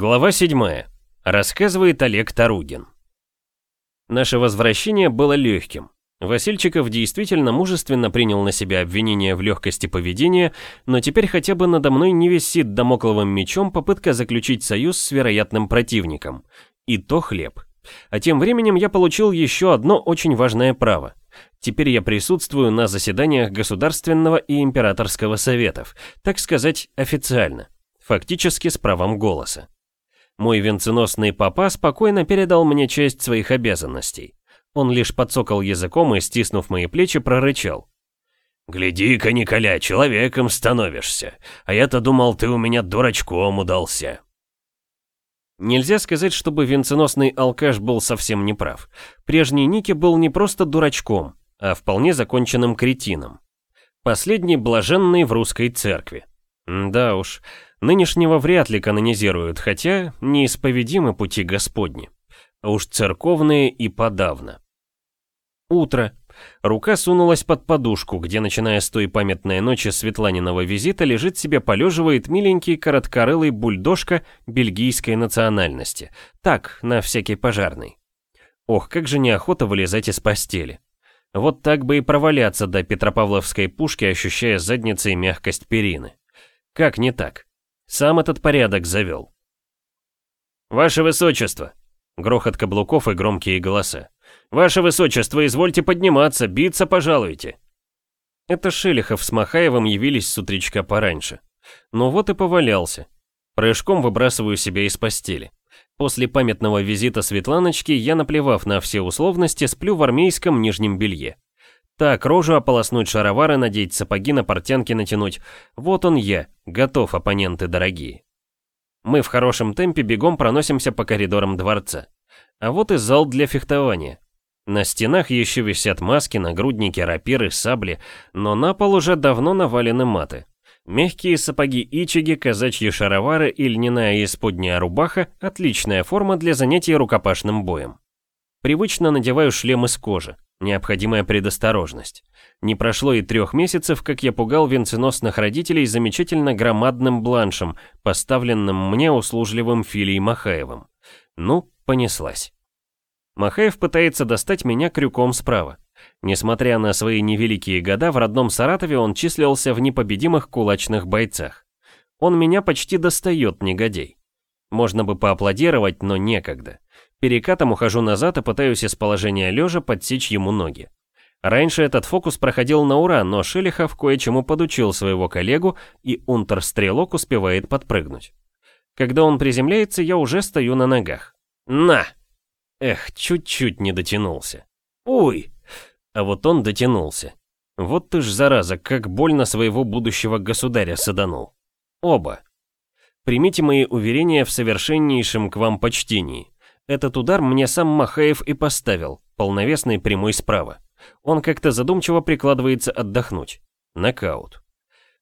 Глава 7. Рассказывает Олег Таругин. Наше возвращение было легким. Васильчиков действительно мужественно принял на себя обвинение в легкости поведения, но теперь хотя бы надо мной не висит домокловым мечом попытка заключить союз с вероятным противником. И то хлеб. А тем временем я получил еще одно очень важное право. Теперь я присутствую на заседаниях Государственного и Императорского Советов, так сказать, официально, фактически с правом голоса. Мой венценосный папа спокойно передал мне часть своих обязанностей. Он лишь подсокал языком и, стиснув мои плечи, прорычал. «Гляди-ка, Николя, человеком становишься, а я-то думал, ты у меня дурачком удался». Нельзя сказать, чтобы венценосный алкаш был совсем неправ. Прежний Ники был не просто дурачком, а вполне законченным кретином. Последний блаженный в русской церкви. Да уж, Нынешнего вряд ли канонизируют, хотя неисповедимы пути Господни. А уж церковные и подавно. Утро. Рука сунулась под подушку, где, начиная с той памятной ночи Светланиного визита, лежит себе полеживает миленький короткорылый бульдожка бельгийской национальности. Так, на всякий пожарный. Ох, как же неохота вылезать из постели. Вот так бы и проваляться до Петропавловской пушки, ощущая задницей мягкость перины. Как не так? Сам этот порядок завел. «Ваше Высочество!» Грохот каблуков и громкие голоса. «Ваше Высочество, извольте подниматься, биться пожалуйте!» Это Шелихов с Махаевым явились с утречка пораньше. Ну вот и повалялся. Прыжком выбрасываю себя из постели. После памятного визита Светланочки я, наплевав на все условности, сплю в армейском нижнем белье. Так, рожу ополоснуть шаровары, надеть сапоги на портянки натянуть. Вот он я, готов, оппоненты дорогие. Мы в хорошем темпе бегом проносимся по коридорам дворца. А вот и зал для фехтования. На стенах еще висят маски, нагрудники, рапиры, сабли, но на пол уже давно навалены маты. Мягкие сапоги ичиги, казачьи шаровары и льняная исподняя рубаха – отличная форма для занятий рукопашным боем. Привычно надеваю шлем из кожи. Необходимая предосторожность. Не прошло и трех месяцев, как я пугал венценосных родителей замечательно громадным бланшем, поставленным мне услужливым Филией Махаевым. Ну, понеслась. Махаев пытается достать меня крюком справа. Несмотря на свои невеликие года, в родном Саратове он числился в непобедимых кулачных бойцах. Он меня почти достает, негодей. Можно бы поаплодировать, но некогда. Перекатом ухожу назад и пытаюсь из положения лежа подсечь ему ноги. Раньше этот фокус проходил на ура, но Шелихов кое-чему подучил своего коллегу, и унтер-стрелок успевает подпрыгнуть. Когда он приземляется, я уже стою на ногах. На! Эх, чуть-чуть не дотянулся. Уй! А вот он дотянулся. Вот ты ж, зараза, как больно своего будущего государя саданул. Оба. Примите мои уверения в совершеннейшем к вам почтении. Этот удар мне сам Махаев и поставил, полновесный прямой справа. Он как-то задумчиво прикладывается отдохнуть. Нокаут.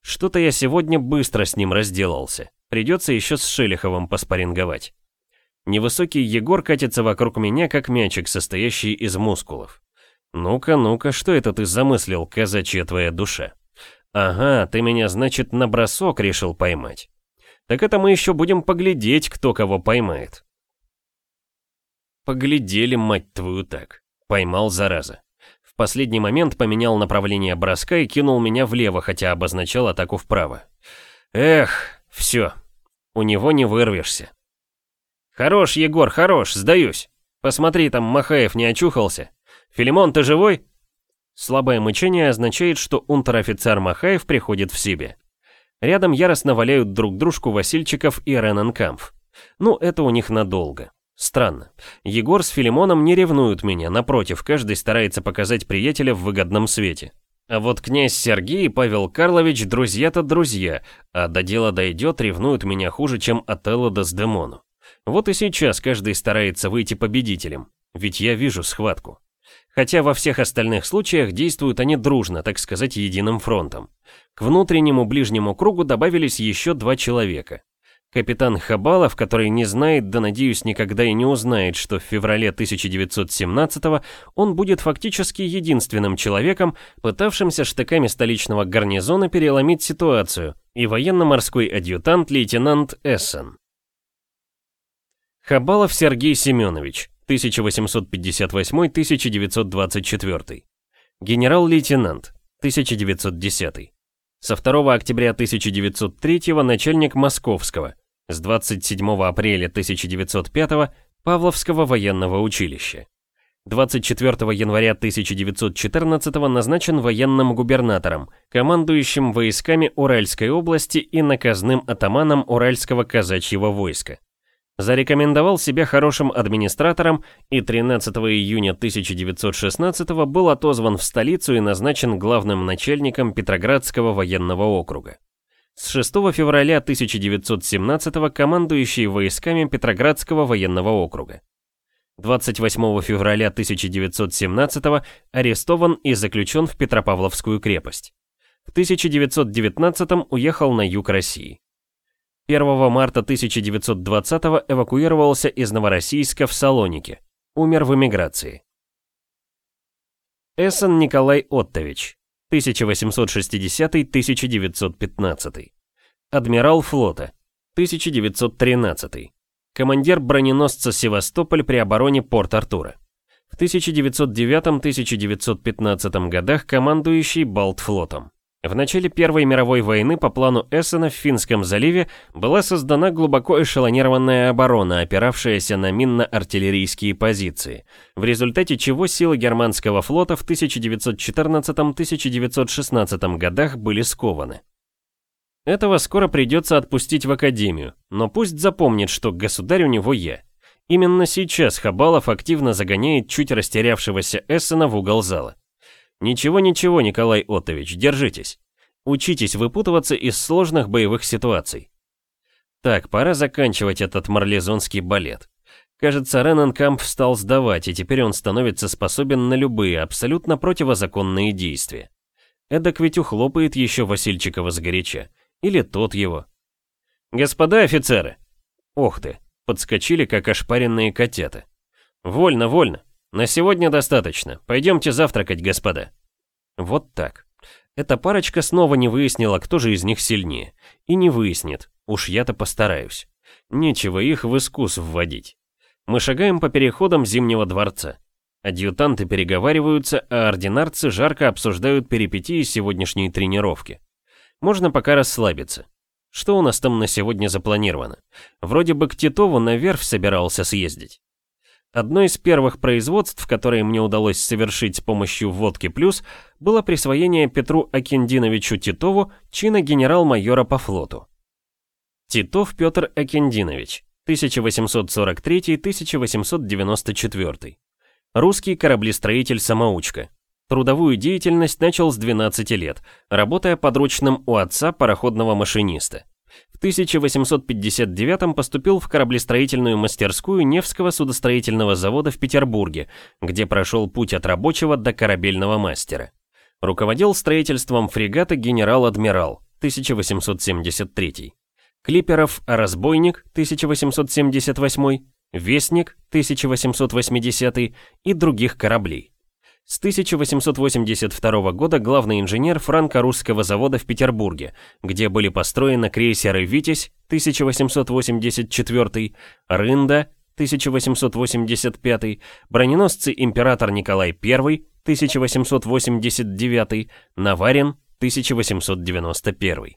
Что-то я сегодня быстро с ним разделался. Придется еще с Шелиховым поспоринговать. Невысокий Егор катится вокруг меня, как мячик, состоящий из мускулов. Ну-ка, ну-ка, что это ты замыслил, казачья твоя душа? Ага, ты меня, значит, на бросок решил поймать. Так это мы еще будем поглядеть, кто кого поймает. Поглядели, мать твою, так. Поймал, зараза. В последний момент поменял направление броска и кинул меня влево, хотя обозначал атаку вправо. Эх, все. У него не вырвешься. Хорош, Егор, хорош, сдаюсь. Посмотри, там Махаев не очухался. Филимон, ты живой? Слабое мычание означает, что унтер-офицер Махаев приходит в себе. Рядом яростно валяют друг дружку Васильчиков и Рененкамф. Ну, это у них надолго. Странно. Егор с Филимоном не ревнуют меня, напротив, каждый старается показать приятеля в выгодном свете. А вот князь Сергей и Павел Карлович друзья-то друзья, а до дела дойдет, ревнуют меня хуже, чем Отелло да Сдемону. Вот и сейчас каждый старается выйти победителем, ведь я вижу схватку. Хотя во всех остальных случаях действуют они дружно, так сказать, единым фронтом. К внутреннему ближнему кругу добавились еще два человека. Капитан Хабалов, который не знает, да надеюсь никогда и не узнает, что в феврале 1917 он будет фактически единственным человеком, пытавшимся штыками столичного гарнизона переломить ситуацию, и военно-морской адъютант лейтенант Эссен. Хабалов Сергей Семенович, 1858-1924. Генерал-лейтенант, 1910. Со 2 октября 1903 начальник Московского, с 27 апреля 1905 Павловского военного училища. 24 января 1914 назначен военным губернатором, командующим войсками Уральской области и наказным атаманом Уральского казачьего войска. Зарекомендовал себя хорошим администратором и 13 июня 1916 был отозван в столицу и назначен главным начальником Петроградского военного округа. С 6 февраля 1917 командующий войсками Петроградского военного округа. 28 февраля 1917 арестован и заключен в Петропавловскую крепость. В 1919 уехал на юг России. 1 марта 1920 эвакуировался из Новороссийска в Салоники. Умер в эмиграции. Эссен Николай Оттович, 1860-1915. Адмирал флота, 1913 командир броненосца «Севастополь» при обороне Порт-Артура. В 1909-1915 годах командующий Балтфлотом. В начале Первой мировой войны по плану Эссена в Финском заливе была создана глубоко эшелонированная оборона, опиравшаяся на минно-артиллерийские позиции, в результате чего силы германского флота в 1914-1916 годах были скованы. Этого скоро придется отпустить в академию, но пусть запомнит, что государь у него я. Именно сейчас Хабалов активно загоняет чуть растерявшегося Эссена в угол зала. Ничего-ничего, Николай Оттович, держитесь. Учитесь выпутываться из сложных боевых ситуаций. Так, пора заканчивать этот марлезонский балет. Кажется, Рененкамп стал сдавать, и теперь он становится способен на любые, абсолютно противозаконные действия. Эдак ведь ухлопает еще Васильчикова сгоряча. Или тот его. «Господа офицеры!» Ох ты, подскочили, как ошпаренные котята. «Вольно, вольно. На сегодня достаточно. Пойдемте завтракать, господа». Вот так. Эта парочка снова не выяснила, кто же из них сильнее. И не выяснит. Уж я-то постараюсь. Нечего их в искус вводить. Мы шагаем по переходам Зимнего дворца. Адъютанты переговариваются, а ординарцы жарко обсуждают перипетии сегодняшней тренировки. Можно пока расслабиться. Что у нас там на сегодня запланировано? Вроде бы к Титову на верфь собирался съездить. Одно из первых производств, которые мне удалось совершить с помощью водки плюс, было присвоение Петру Акиндиновичу Титову чина генерал-майора по флоту. Титов Петр Акиндинович, 1843-1894. Русский кораблестроитель-самоучка. Трудовую деятельность начал с 12 лет, работая подручным у отца пароходного машиниста. В 1859 поступил в кораблестроительную мастерскую Невского судостроительного завода в Петербурге, где прошел путь от рабочего до корабельного мастера. Руководил строительством фрегата генерал-адмирал 1873. Клиперов «Разбойник» 1878, «Вестник» 1880 и других кораблей. С 1882 года главный инженер франко-русского завода в Петербурге, где были построены крейсеры «Витязь» 1884, «Рында» 1885, броненосцы «Император Николай I» 1889, «Наварин» 1891.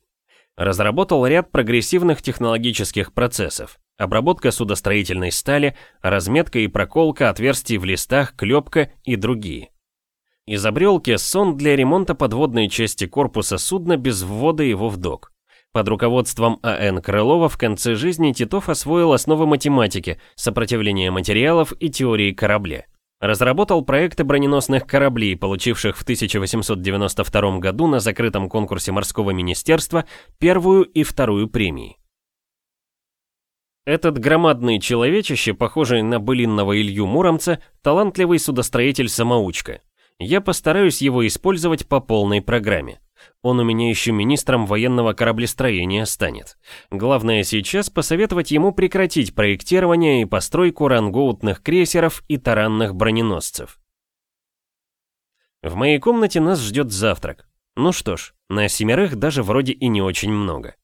Разработал ряд прогрессивных технологических процессов. Обработка судостроительной стали, разметка и проколка отверстий в листах, клепка и другие. Изобрел кессон для ремонта подводной части корпуса судна без ввода его в док. Под руководством А.Н. Крылова в конце жизни Титов освоил основы математики, сопротивления материалов и теории корабля. Разработал проекты броненосных кораблей, получивших в 1892 году на закрытом конкурсе морского министерства первую и вторую премии. Этот громадный человечище, похожий на былинного Илью Муромца, талантливый судостроитель-самоучка. Я постараюсь его использовать по полной программе. Он у меня еще министром военного кораблестроения станет. Главное сейчас посоветовать ему прекратить проектирование и постройку рангоутных крейсеров и таранных броненосцев. В моей комнате нас ждет завтрак. Ну что ж, на семерых даже вроде и не очень много.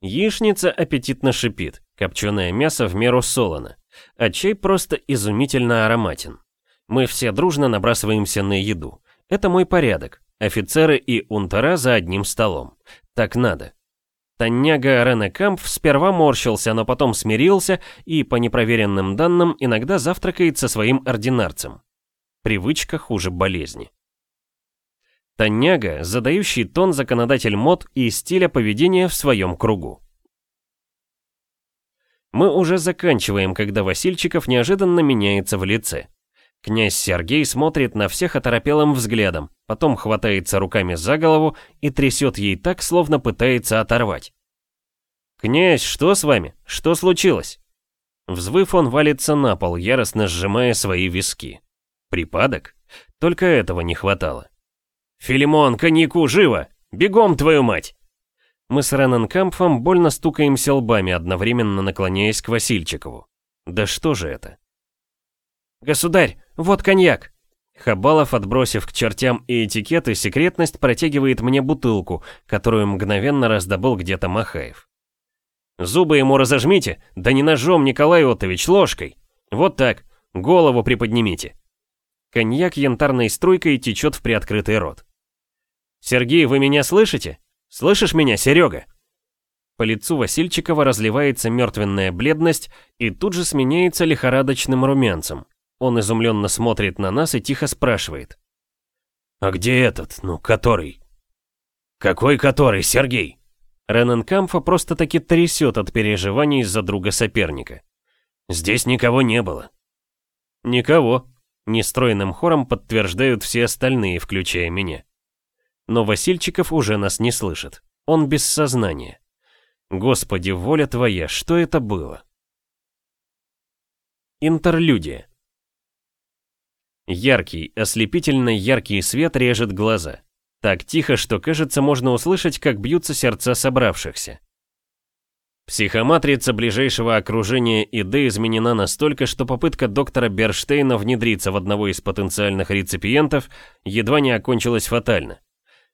Яичница аппетитно шипит, копченое мясо в меру солоно. А чай просто изумительно ароматен. Мы все дружно набрасываемся на еду. Это мой порядок. Офицеры и унтера за одним столом. Так надо. Танняга Ренекамп сперва морщился, но потом смирился и, по непроверенным данным, иногда завтракает со своим ординарцем. Привычка хуже болезни. Танняга, задающий тон законодатель мод и стиля поведения в своем кругу. Мы уже заканчиваем, когда Васильчиков неожиданно меняется в лице. Князь Сергей смотрит на всех оторопелым взглядом, потом хватается руками за голову и трясет ей так, словно пытается оторвать. «Князь, что с вами? Что случилось?» Взвыв, он валится на пол, яростно сжимая свои виски. Припадок? Только этого не хватало. «Филимон, коньяку, живо! Бегом, твою мать!» Мы с Рененкампфом больно стукаемся лбами, одновременно наклоняясь к Васильчикову. Да что же это? «Государь, вот коньяк!» Хабалов, отбросив к чертям и этикеты, секретность протягивает мне бутылку, которую мгновенно раздобыл где-то Махаев. «Зубы ему разожмите, да не ножом, Николай Отович, ложкой. Вот так, голову приподнимите». Коньяк янтарной струйкой течет в приоткрытый рот. «Сергей, вы меня слышите? Слышишь меня, Серега?» По лицу Васильчикова разливается мертвенная бледность и тут же сменяется лихорадочным румянцем. Он изумленно смотрит на нас и тихо спрашивает. «А где этот, ну, который?» «Какой который, Сергей?» Рененкамфа просто-таки трясет от переживаний из-за друга соперника. «Здесь никого не было». «Никого», — нестройным хором подтверждают все остальные, включая меня. Но Васильчиков уже нас не слышит. Он без сознания. Господи, воля твоя, что это было? Интерлюдия. Яркий, ослепительно яркий свет режет глаза. Так тихо, что кажется, можно услышать, как бьются сердца собравшихся. Психоматрица ближайшего окружения ИД изменена настолько, что попытка доктора Берштейна внедриться в одного из потенциальных реципиентов едва не окончилась фатально.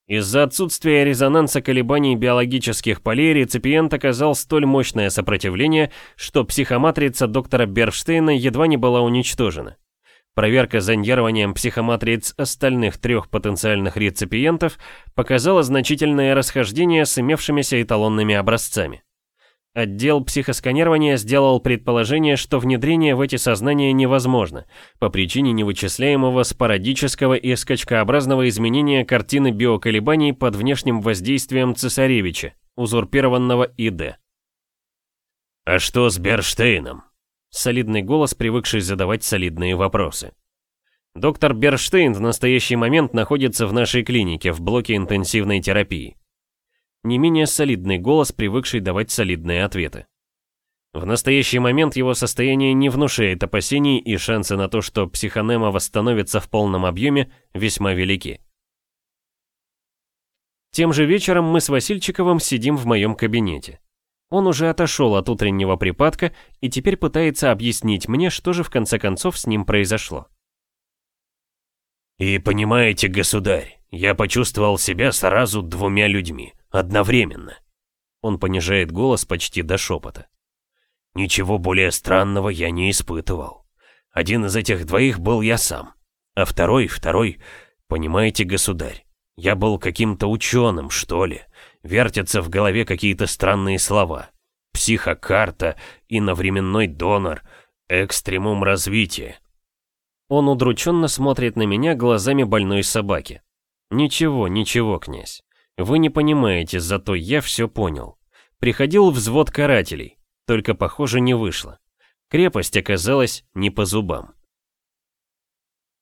Из-за отсутствия резонанса колебаний биологических полей реципиент оказал столь мощное сопротивление, что психоматрица доктора Берштейна едва не была уничтожена. Проверка зондированием психоматриц остальных трех потенциальных реципиентов показала значительное расхождение с имевшимися эталонными образцами. Отдел психосканирования сделал предположение, что внедрение в эти сознания невозможно по причине невычисляемого спорадического и скачкообразного изменения картины биоколебаний под внешним воздействием цесаревича, узурпированного ИД. «А что с Берштейном?» Солидный голос, привыкший задавать солидные вопросы. Доктор Берштейн в настоящий момент находится в нашей клинике в блоке интенсивной терапии. Не менее солидный голос, привыкший давать солидные ответы. В настоящий момент его состояние не внушает опасений и шансы на то, что психонема восстановится в полном объеме, весьма велики. Тем же вечером мы с Васильчиковым сидим в моем кабинете. Он уже отошел от утреннего припадка и теперь пытается объяснить мне, что же в конце концов с ним произошло. «И понимаете, государь, я почувствовал себя сразу двумя людьми, одновременно». Он понижает голос почти до шепота. «Ничего более странного я не испытывал. Один из этих двоих был я сам, а второй, второй, понимаете, государь, я был каким-то ученым, что ли. Вертятся в голове какие-то странные слова. Психокарта, иновременной донор, экстремум развития. Он удрученно смотрит на меня глазами больной собаки. Ничего, ничего, князь. Вы не понимаете, зато я все понял. Приходил взвод карателей, только, похоже, не вышло. Крепость оказалась не по зубам.